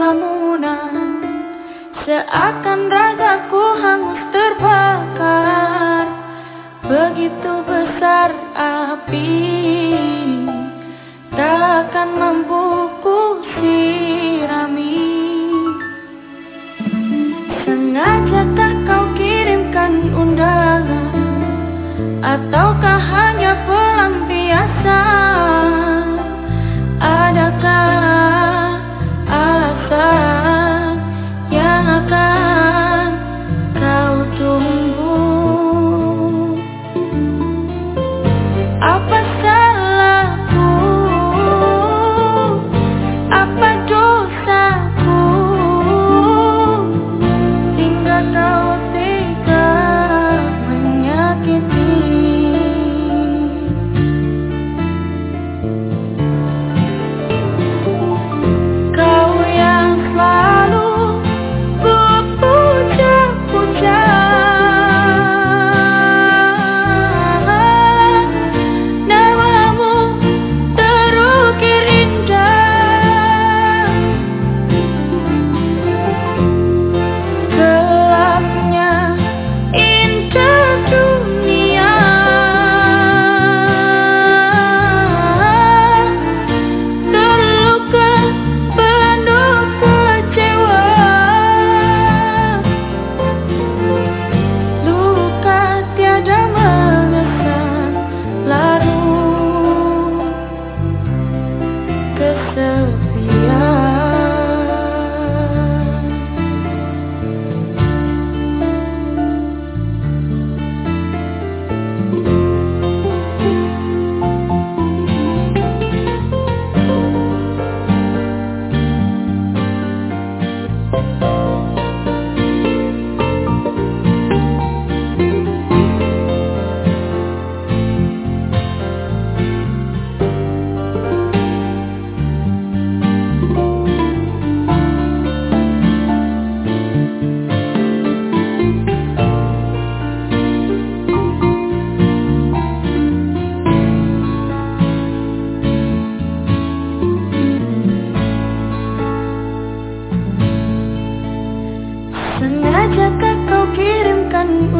lamunan Seakan ragaku hangus terbakar. Begitu besar api. Sengajakah kau kirimkan